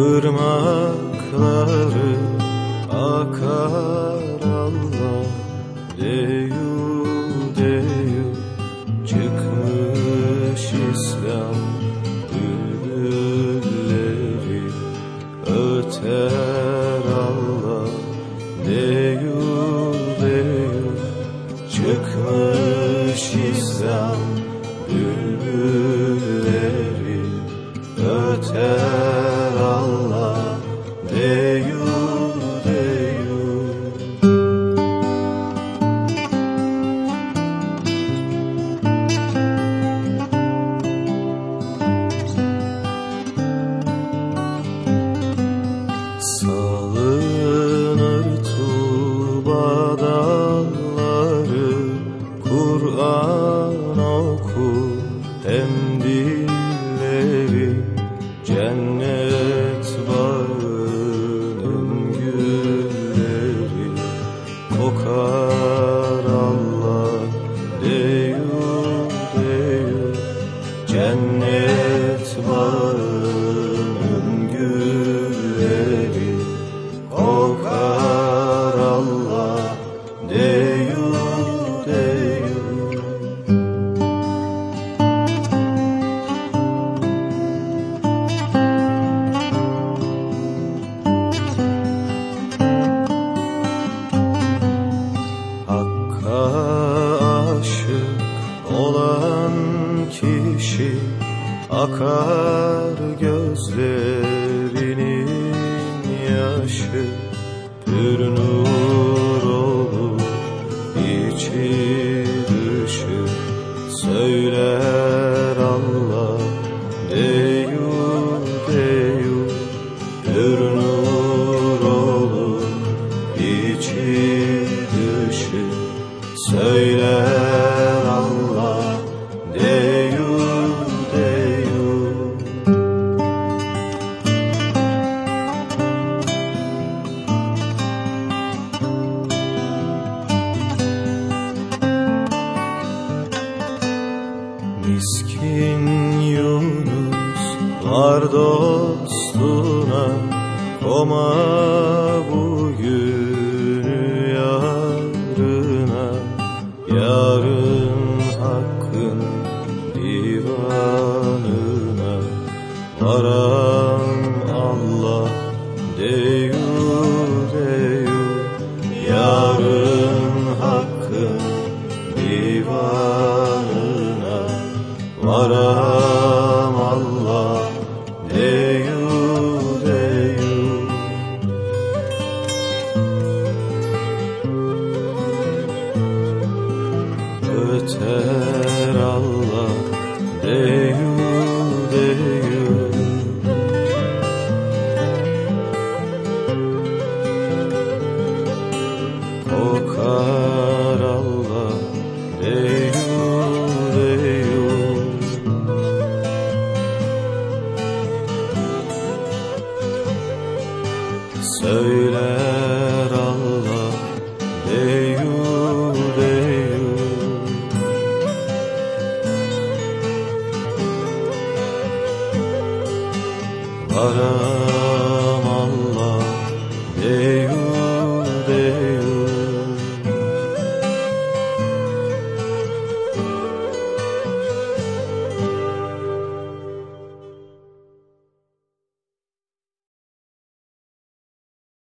ırmakları akar Allah deyu deyu çıkmış İslam bülbülleri öter Allah deyu deyu çıkmış İslam bülbülleri öter Cennet Akar gözlerinin yaşı Pür nur olur içi dışı. Söyler Allah deyu deyu Pür nur olur içi dışı. Söyler Miskin Yunus var dostuna Koma bugünü yarına. Yarın hakkın divanına Varan Varam Allah deyu deyu Öter Söyler